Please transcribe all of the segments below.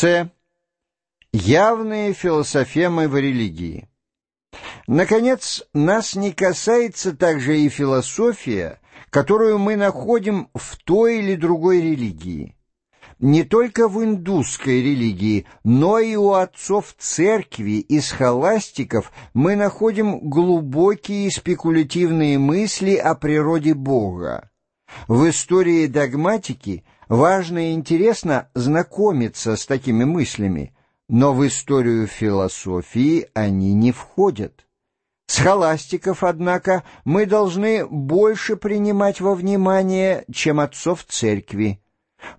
С. Явные философемы в религии. Наконец, нас не касается также и философия, которую мы находим в той или другой религии. Не только в индусской религии, но и у отцов церкви и схоластиков мы находим глубокие спекулятивные мысли о природе Бога. В истории догматики важно и интересно знакомиться с такими мыслями, но в историю философии они не входят. Схоластиков, однако, мы должны больше принимать во внимание, чем отцов церкви.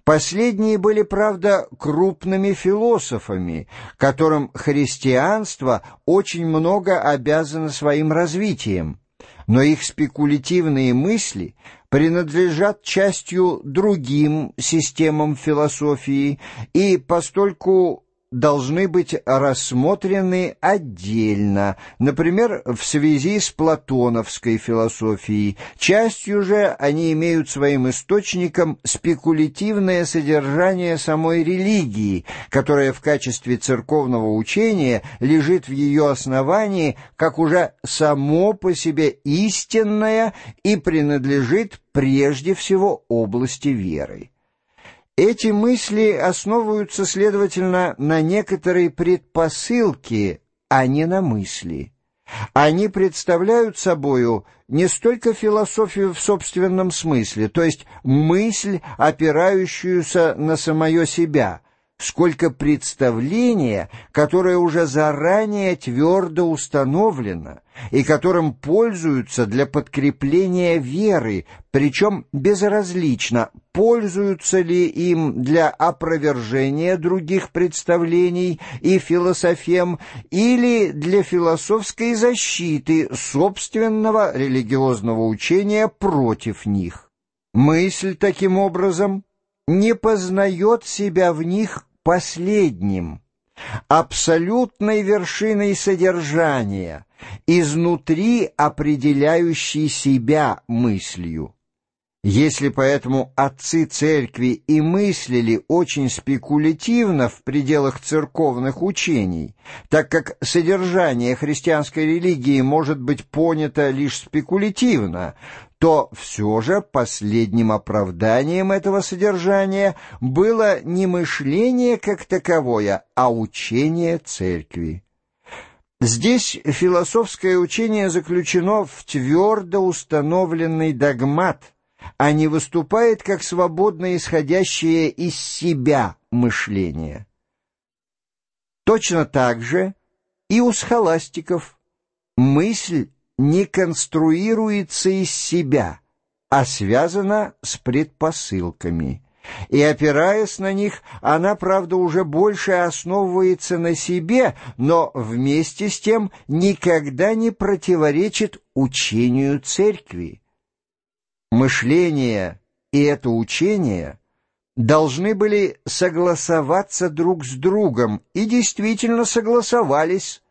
Последние были, правда, крупными философами, которым христианство очень много обязано своим развитием, но их спекулятивные мысли принадлежат частью другим системам философии, и постольку должны быть рассмотрены отдельно, например, в связи с платоновской философией. Частью же они имеют своим источником спекулятивное содержание самой религии, которая в качестве церковного учения лежит в ее основании как уже само по себе истинное и принадлежит прежде всего области веры. Эти мысли основываются, следовательно, на некоторой предпосылке, а не на мысли. Они представляют собою не столько философию в собственном смысле, то есть мысль, опирающуюся на самое себя, сколько представление, которое уже заранее твердо установлено и которым пользуются для подкрепления веры, причем безразлично, пользуются ли им для опровержения других представлений и философем или для философской защиты собственного религиозного учения против них. Мысль, таким образом, не познает себя в них последним, абсолютной вершиной содержания, изнутри определяющей себя мыслью. Если поэтому отцы церкви и мыслили очень спекулятивно в пределах церковных учений, так как содержание христианской религии может быть понято лишь спекулятивно, то все же последним оправданием этого содержания было не мышление как таковое, а учение церкви. Здесь философское учение заключено в твердо установленный догмат – а не выступает как свободно исходящее из себя мышление. Точно так же и у схоластиков мысль не конструируется из себя, а связана с предпосылками. И, опираясь на них, она, правда, уже больше основывается на себе, но вместе с тем никогда не противоречит учению церкви мышление и это учение должны были согласоваться друг с другом и действительно согласовались,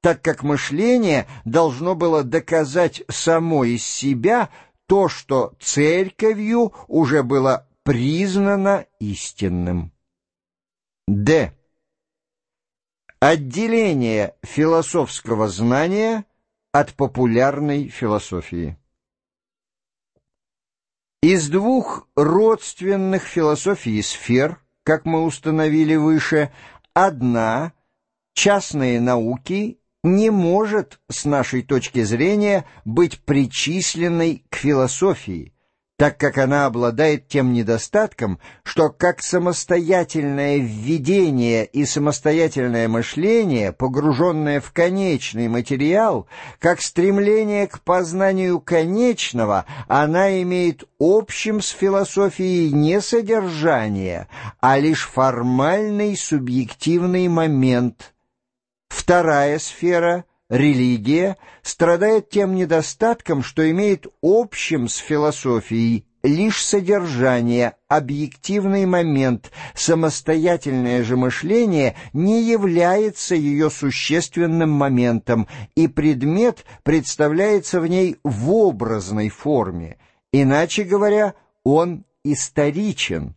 так как мышление должно было доказать само из себя то, что церковью уже было признано истинным. Д. Отделение философского знания от популярной философии. Из двух родственных философий сфер, как мы установили выше, одна, частные науки, не может, с нашей точки зрения, быть причисленной к философии, так как она обладает тем недостатком, что как самостоятельное введение и самостоятельное мышление, погруженное в конечный материал, как стремление к познанию конечного, она имеет общим с философией не содержание, а лишь формальный субъективный момент. Вторая сфера — религия страдает тем недостатком, что имеет общим с философией лишь содержание, объективный момент, самостоятельное же мышление не является ее существенным моментом, и предмет представляется в ней в образной форме, иначе говоря, он историчен.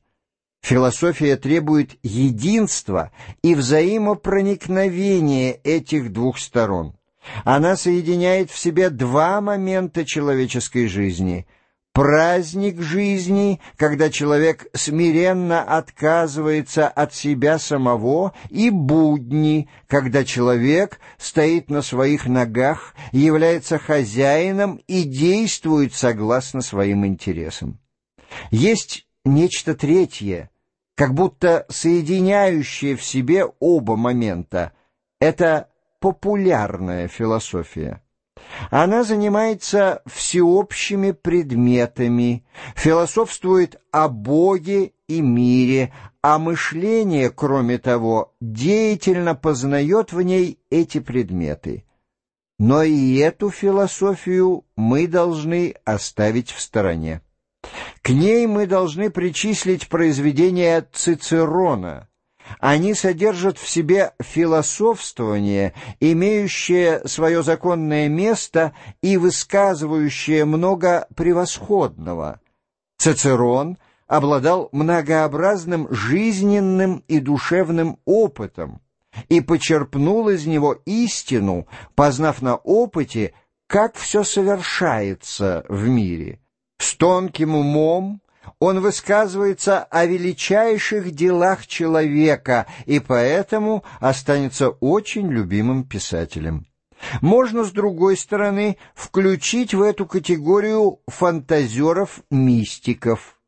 Философия требует единства и взаимопроникновения этих двух сторон. Она соединяет в себе два момента человеческой жизни — праздник жизни, когда человек смиренно отказывается от себя самого, и будни, когда человек стоит на своих ногах, является хозяином и действует согласно своим интересам. Есть нечто третье, как будто соединяющее в себе оба момента. Это популярная философия. Она занимается всеобщими предметами, философствует о Боге и мире, а мышление, кроме того, деятельно познает в ней эти предметы. Но и эту философию мы должны оставить в стороне. К ней мы должны причислить произведения Цицерона. Они содержат в себе философствование, имеющее свое законное место и высказывающее много превосходного. Цицерон обладал многообразным жизненным и душевным опытом и почерпнул из него истину, познав на опыте, как все совершается в мире. С тонким умом он высказывается о величайших делах человека и поэтому останется очень любимым писателем. Можно, с другой стороны, включить в эту категорию фантазеров-мистиков.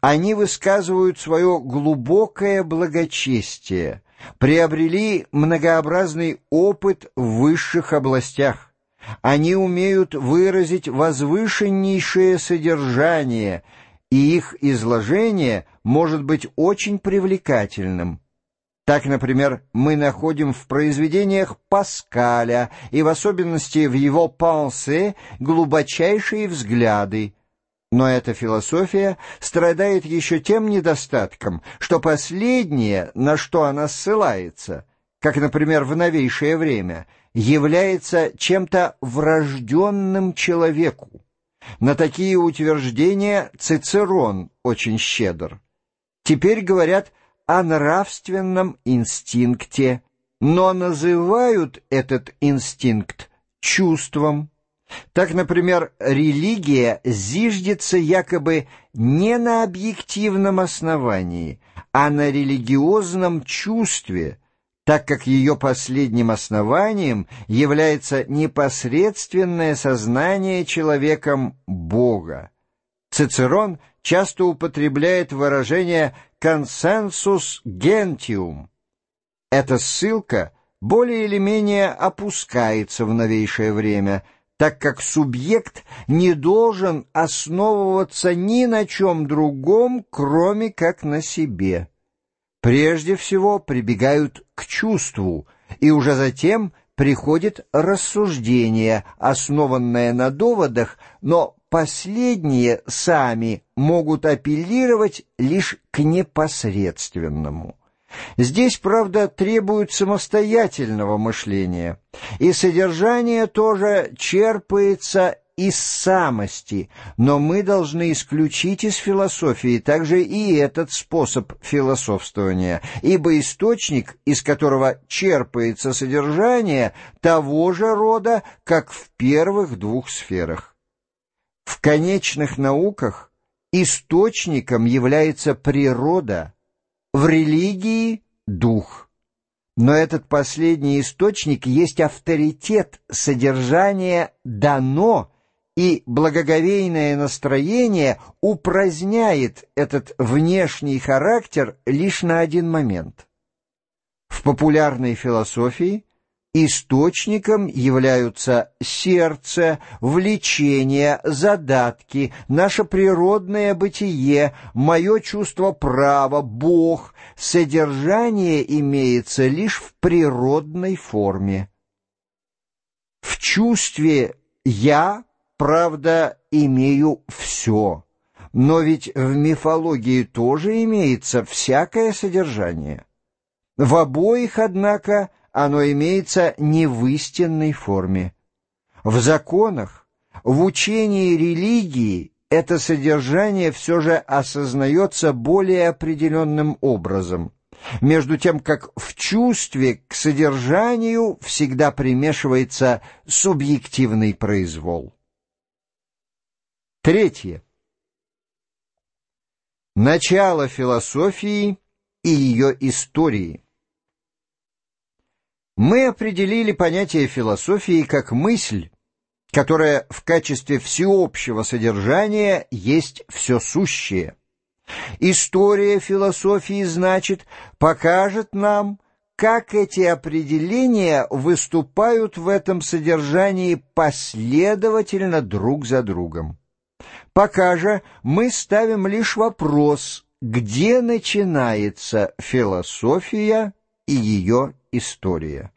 Они высказывают свое глубокое благочестие, приобрели многообразный опыт в высших областях. Они умеют выразить возвышеннейшее содержание, и их изложение может быть очень привлекательным. Так, например, мы находим в произведениях Паскаля и в особенности в его «Пансе» глубочайшие взгляды. Но эта философия страдает еще тем недостатком, что последнее, на что она ссылается, как, например, в новейшее время – является чем-то врожденным человеку. На такие утверждения Цицерон очень щедр. Теперь говорят о нравственном инстинкте, но называют этот инстинкт чувством. Так, например, религия зиждется якобы не на объективном основании, а на религиозном чувстве – так как ее последним основанием является непосредственное сознание человеком Бога. Цицерон часто употребляет выражение «консенсус гентиум». Эта ссылка более или менее опускается в новейшее время, так как субъект не должен основываться ни на чем другом, кроме как на себе прежде всего прибегают к чувству, и уже затем приходит рассуждение, основанное на доводах, но последние сами могут апеллировать лишь к непосредственному. Здесь, правда, требует самостоятельного мышления, и содержание тоже черпается из самости, но мы должны исключить из философии также и этот способ философствования, ибо источник, из которого черпается содержание, того же рода, как в первых двух сферах. В конечных науках источником является природа, в религии — дух. Но этот последний источник есть авторитет, содержание дано и благоговейное настроение упраздняет этот внешний характер лишь на один момент. В популярной философии источником являются сердце, влечение, задатки, наше природное бытие, мое чувство права, Бог. Содержание имеется лишь в природной форме. В чувстве «я» правда, имею все. Но ведь в мифологии тоже имеется всякое содержание. В обоих, однако, оно имеется не в истинной форме. В законах, в учении религии это содержание все же осознается более определенным образом, между тем как в чувстве к содержанию всегда примешивается субъективный произвол. Третье. Начало философии и ее истории. Мы определили понятие философии как мысль, которая в качестве всеобщего содержания есть все сущее. История философии, значит, покажет нам, как эти определения выступают в этом содержании последовательно друг за другом. Пока же мы ставим лишь вопрос, где начинается философия и ее история.